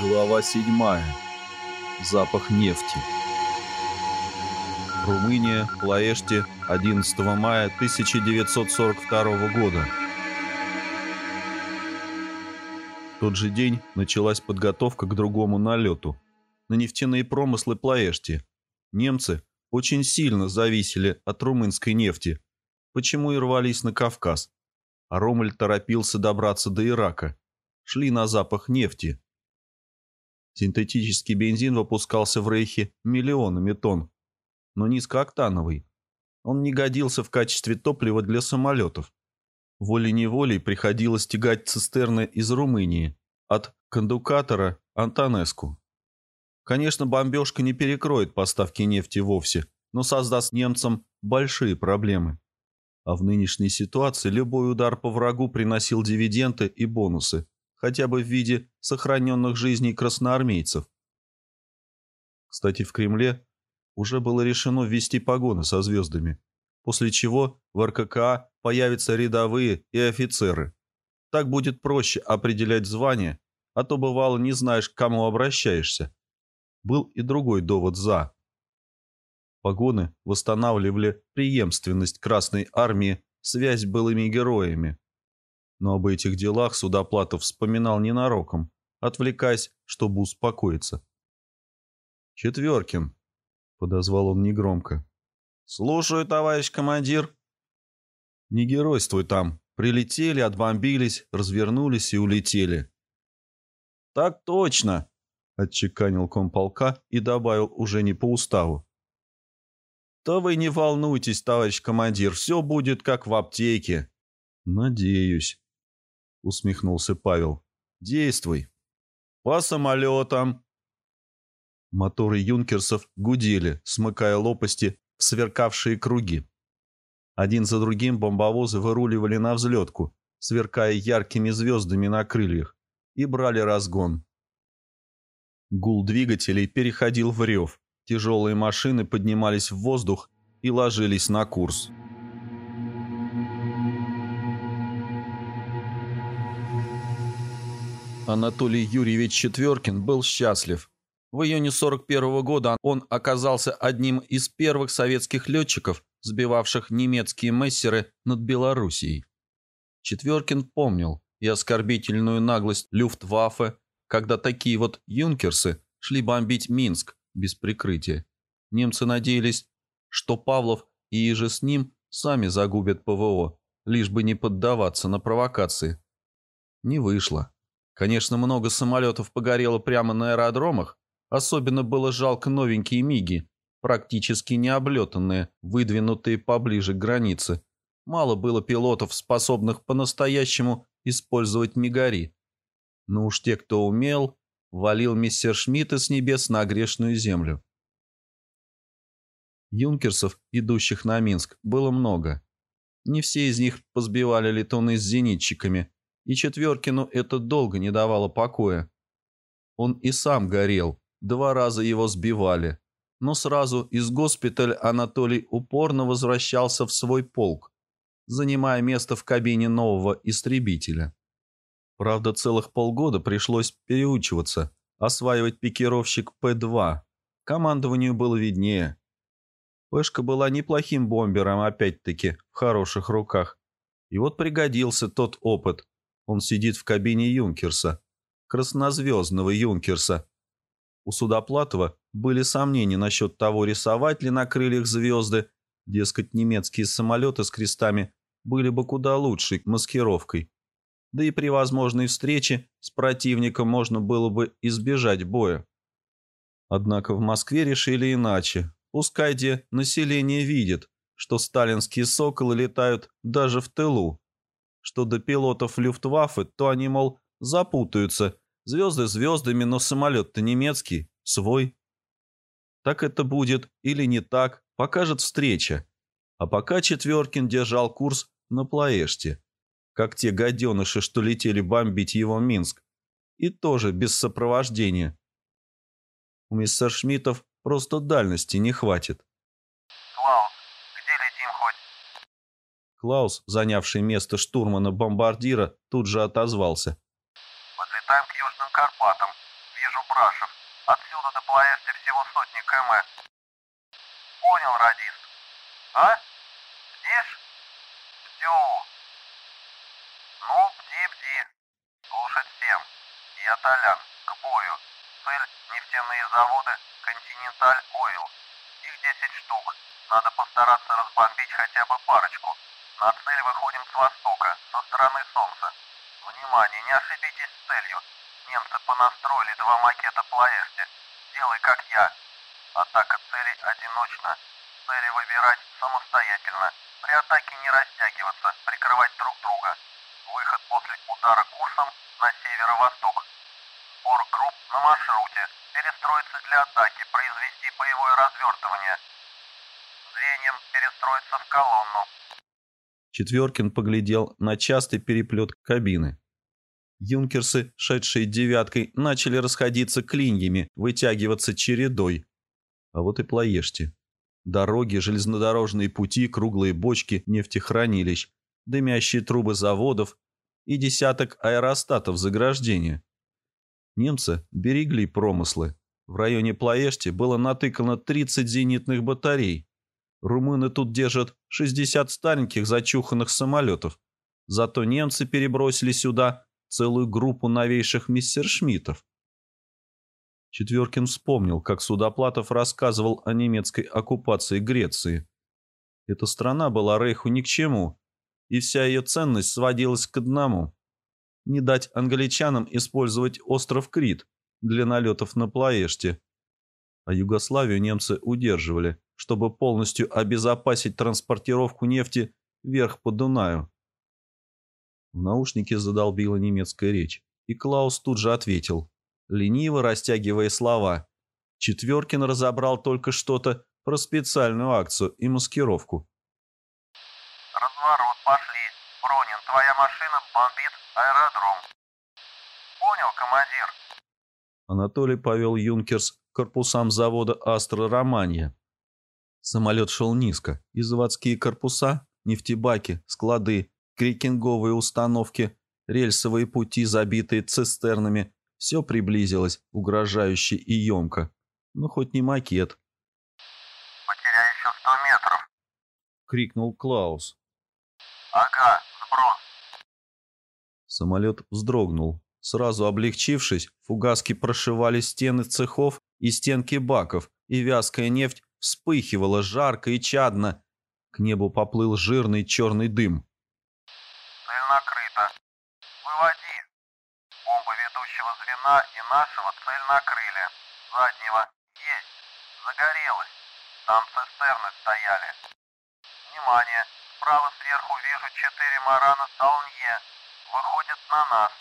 Глава 7. Запах нефти. Румыния, Плаэште, 11 мая 1942 года. В тот же день началась подготовка к другому налету на нефтяные промыслы Плаэшти. Немцы очень сильно зависели от румынской нефти, почему и рвались на Кавказ. А Ромель торопился добраться до Ирака. Шли на запах нефти. Синтетический бензин выпускался в Рейхе миллионами тонн, но низкооктановый. Он не годился в качестве топлива для самолетов. Волей-неволей приходилось тягать цистерны из Румынии от кондукатора Антонеску. Конечно, бомбежка не перекроет поставки нефти вовсе, но создаст немцам большие проблемы. А в нынешней ситуации любой удар по врагу приносил дивиденды и бонусы, хотя бы в виде сохраненных жизней красноармейцев. Кстати, в Кремле уже было решено ввести погоны со звездами, после чего в РККА появятся рядовые и офицеры. Так будет проще определять звание, а то бывало не знаешь, к кому обращаешься. Был и другой довод «за». Погоны восстанавливали преемственность Красной Армии, связь с былыми героями. Но об этих делах Судоплатов вспоминал ненароком, отвлекаясь, чтобы успокоиться. «Четверкин», — подозвал он негромко. «Слушаю, товарищ командир». «Не геройствуй там. Прилетели, отбомбились, развернулись и улетели». «Так точно», — отчеканил комполка и добавил уже не по уставу. «Да вы не волнуйтесь, товарищ командир, все будет как в аптеке». «Надеюсь», — усмехнулся Павел. «Действуй». «По самолетам». Моторы юнкерсов гудели, смыкая лопасти в сверкавшие круги. Один за другим бомбовозы выруливали на взлетку, сверкая яркими звездами на крыльях, и брали разгон. Гул двигателей переходил в рев. Тяжелые машины поднимались в воздух и ложились на курс. Анатолий Юрьевич Четверкин был счастлив. В июне 41 -го года он оказался одним из первых советских летчиков, сбивавших немецкие мессеры над Белоруссией. Четверкин помнил и оскорбительную наглость Люфтваффе, когда такие вот юнкерсы шли бомбить Минск без прикрытия. Немцы надеялись, что Павлов и иже с ним сами загубят ПВО, лишь бы не поддаваться на провокации. Не вышло. Конечно, много самолетов погорело прямо на аэродромах. Особенно было жалко новенькие МИГи, практически не облетанные, выдвинутые поближе к границе. Мало было пилотов, способных по-настоящему использовать мигари. Но уж те, кто умел, валил мистер Шмидта с небес на грешную землю. Юнкерсов, идущих на Минск, было много. Не все из них позбивали летуны с зенитчиками, и Четверкину это долго не давало покоя. Он и сам горел, два раза его сбивали, но сразу из госпиталя Анатолий упорно возвращался в свой полк, занимая место в кабине нового истребителя. Правда, целых полгода пришлось переучиваться, осваивать пикировщик П-2. Командованию было виднее. Пешка была неплохим бомбером, опять-таки, в хороших руках. И вот пригодился тот опыт, он сидит в кабине Юнкерса, краснозвездного Юнкерса. У Судоплатова были сомнения насчет того, рисовать ли на крыльях звезды. Дескать, немецкие самолеты с крестами были бы куда лучшей маскировкой. Да и при возможной встрече с противником можно было бы избежать боя. Однако в Москве решили иначе. Пускай где население видит, что сталинские «Соколы» летают даже в тылу что до пилотов Люфтваффе, то они, мол, запутаются. Звезды звездами, но самолет-то немецкий, свой. Так это будет или не так, покажет встреча. А пока Четверкин держал курс на Плаэште, как те гаденыши, что летели бомбить его Минск. И тоже без сопровождения. У мистер Шмидтов просто дальности не хватит. Клаус, занявший место штурмана-бомбардира, тут же отозвался. «Подлетаем к Южным Карпатам. Вижу Купрашев. Отсюда до Плоэшти всего сотни км. Понял, радист. А? Бдишь? Бдю. Ну, бди-бди. Слушать всем. Я Толян. К бою. Цель – нефтяные заводы «Континенталь Ойл». Их 10 штук. Надо постараться разбомбить хотя бы парочку. На цель выходим с востока, со стороны солнца. Внимание, не ошибитесь с целью. Немцы понастроили два макета Плоэшти. Делай как я. Атака целей одиночна. Цели выбирать самостоятельно. При атаке не растягиваться, прикрывать друг друга. Выход после удара курсом на северо-восток. Сбор групп на маршруте. Перестроиться для атаки, произвести боевое развертывание. Звеньям перестроиться в колонну. Четверкин поглядел на частый переплет кабины. Юнкерсы, шедшие девяткой, начали расходиться клиньями, вытягиваться чередой. А вот и плоешьте. Дороги, железнодорожные пути, круглые бочки нефтехранилищ, дымящие трубы заводов и десяток аэростатов заграждения. Немцы берегли промыслы. В районе Плоешти было натыкано 30 зенитных батарей. Румыны тут держат 60 стареньких зачуханных самолетов. Зато немцы перебросили сюда целую группу новейших мистершмиттов. Четверкин вспомнил, как Судоплатов рассказывал о немецкой оккупации Греции. Эта страна была Рейху ни к чему, и вся ее ценность сводилась к одному – не дать англичанам использовать остров Крит для налетов на Плоеште. А Югославию немцы удерживали, чтобы полностью обезопасить транспортировку нефти вверх по Дунаю. В наушнике задолбила немецкая речь, и Клаус тут же ответил, лениво растягивая слова. Четверкин разобрал только что-то про специальную акцию и маскировку. Разворот, пошли. Бронин, твоя машина бомбит аэродром. Понял, командир? Анатолий повел Юнкерс к корпусам завода «Астра Романья». Самолет шел низко, и заводские корпуса, нефтебаки, склады, крекинговые установки, рельсовые пути, забитые цистернами, все приблизилось, угрожающе и емко. Ну, хоть не макет. «Потеряй еще сто метров!» — крикнул Клаус. «Ага, сброс!» Самолет вздрогнул. Сразу облегчившись, фугаски прошивали стены цехов и стенки баков, и вязкая нефть вспыхивала жарко и чадно. К небу поплыл жирный черный дым. «Цель накрыта. Выводи. Бомбы ведущего звена и нашего цель накрыли. Заднего. Есть. Загорелось. Там цистерны стояли. Внимание. Справа сверху вижу четыре марана Салнье. Выходят на нас.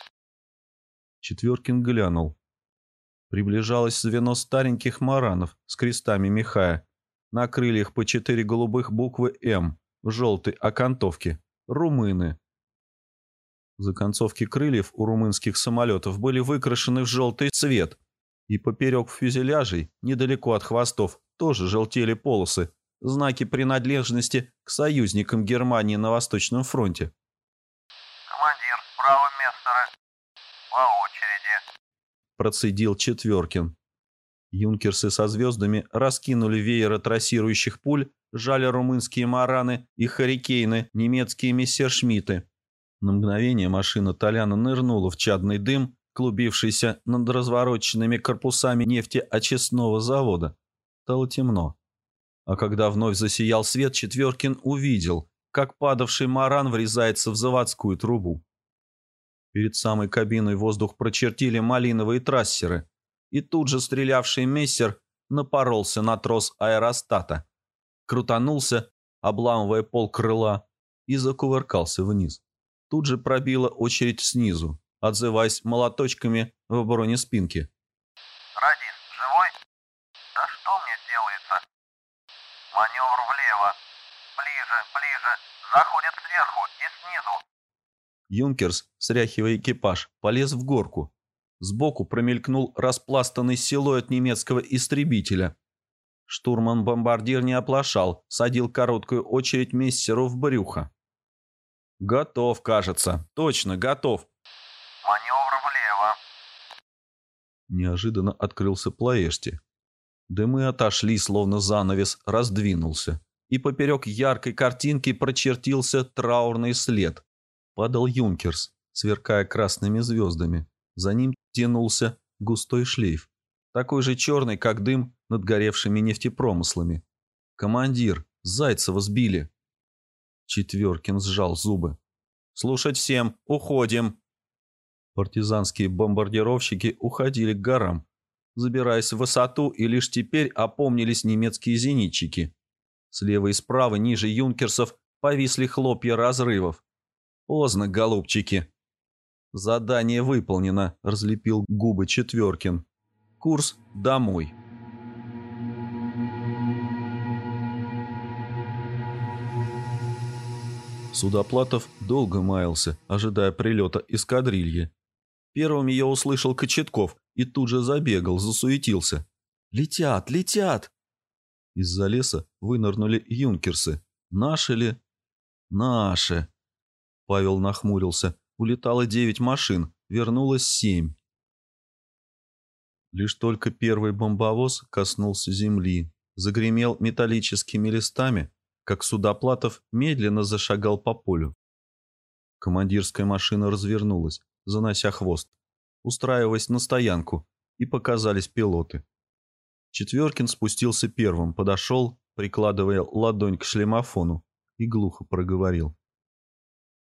Четверкин глянул. Приближалось звено стареньких маранов с крестами Михая. На крыльях по четыре голубых буквы «М» в желтой окантовке. Румыны. Законцовки крыльев у румынских самолетов были выкрашены в желтый цвет, и поперек фюзеляжей, недалеко от хвостов, тоже желтели полосы, знаки принадлежности к союзникам Германии на Восточном фронте. Командир, справа мессеры. По очереди. Процедил Четверкин. Юнкерсы со звездами раскинули вееры трассирующих пуль, жали румынские мараны и харикейны, немецкие мессершмитты. На мгновение машина Толяна нырнула в чадный дым, клубившийся над развороченными корпусами нефтеочистного завода. Стало темно. А когда вновь засиял свет, Четверкин увидел, как падавший маран врезается в заводскую трубу. Перед самой кабиной воздух прочертили малиновые трассеры, и тут же стрелявший мессер напоролся на трос аэростата, крутанулся, обламывая пол крыла, и закувыркался вниз. Тут же пробила очередь снизу, отзываясь молоточками в бронеспинке. Радист, живой? Да что мне делается? Маневр влево. Ближе, ближе. Заходит сверху и снизу. Юнкерс, сряхивая экипаж, полез в горку. Сбоку промелькнул распластанный силуэт немецкого истребителя. Штурман-бомбардир не оплошал, садил короткую очередь мессеру в брюхо. «Готов, кажется. Точно, готов». Маневр влево. Неожиданно открылся Плаэшти. Дымы отошли, словно занавес раздвинулся, и поперек яркой картинки прочертился траурный след. Падал Юнкерс, сверкая красными звездами. За ним тянулся густой шлейф, такой же черный, как дым над горевшими нефтепромыслами. «Командир, Зайцева сбили!» Четверкин сжал зубы. «Слушать всем! Уходим!» Партизанские бомбардировщики уходили к горам, забираясь в высоту, и лишь теперь опомнились немецкие зенитчики. Слева и справа, ниже юнкерсов, повисли хлопья разрывов. Поздно, голубчики. Задание выполнено, разлепил губы Четверкин. Курс домой. Судоплатов долго маялся, ожидая прилета эскадрильи. Первым ее услышал Кочетков и тут же забегал, засуетился. «Летят, летят!» Из-за леса вынырнули юнкерсы. «Наши ли?» «Наши!» Павел нахмурился. Улетало девять машин, вернулось семь. Лишь только первый бомбовоз коснулся земли, загремел металлическими листами, как Судоплатов медленно зашагал по полю. Командирская машина развернулась, занося хвост, устраиваясь на стоянку, и показались пилоты. Четверкин спустился первым, подошел, прикладывая ладонь к шлемофону, и глухо проговорил.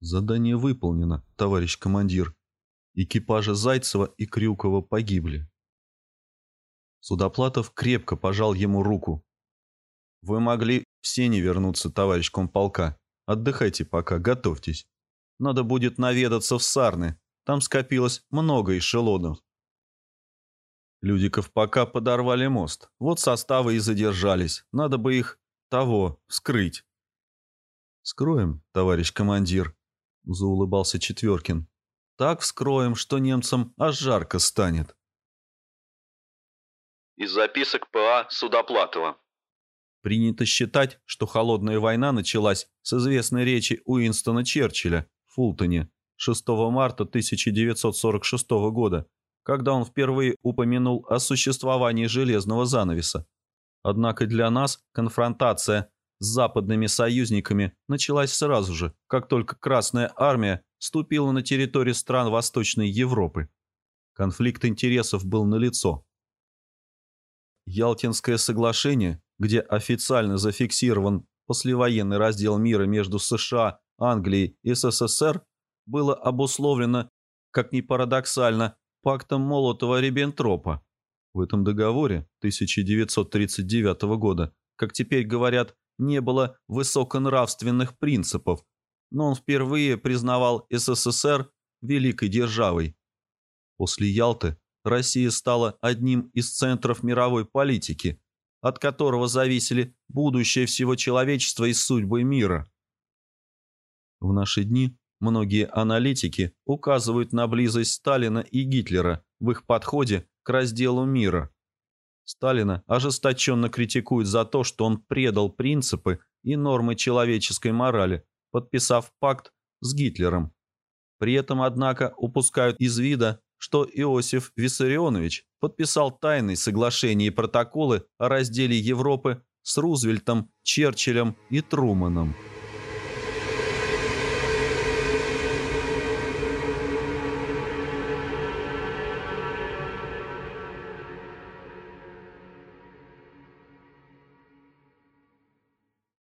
«Задание выполнено, товарищ командир. Экипажи Зайцева и Крюкова погибли». Судоплатов крепко пожал ему руку. «Вы могли все не вернуться, товарищ комполка. Отдыхайте пока, готовьтесь. Надо будет наведаться в Сарны, там скопилось много эшелонов. Людиков пока подорвали мост. Вот составы и задержались. Надо бы их, того, вскрыть. «Скроем, товарищ командир», — заулыбался Четверкин. «Так вскроем, что немцам аж жарко станет». Из записок П.А. Судоплатова. Принято считать, что холодная война началась с известной речи Уинстона Черчилля в Фултоне 6 марта 1946 года, когда он впервые упомянул о существовании железного занавеса. Однако для нас конфронтация с западными союзниками началась сразу же, как только Красная Армия ступила на территорию стран Восточной Европы. Конфликт интересов был налицо. Ялтинское соглашение, где официально зафиксирован послевоенный раздел мира между США, Англией и СССР, было обусловлено, как ни парадоксально, пактом Молотова-Риббентропа. В этом договоре 1939 года, как теперь говорят, не было высоконравственных принципов, но он впервые признавал СССР великой державой. После Ялты Россия стала одним из центров мировой политики, от которого зависели будущее всего человечества и судьбы мира. В наши дни Многие аналитики указывают на близость Сталина и Гитлера в их подходе к разделу мира. Сталина ожесточенно критикуют за то, что он предал принципы и нормы человеческой морали, подписав пакт с Гитлером. При этом, однако, упускают из вида, что Иосиф Виссарионович подписал тайные соглашения и протоколы о разделе Европы с Рузвельтом, Черчиллем и Труманом.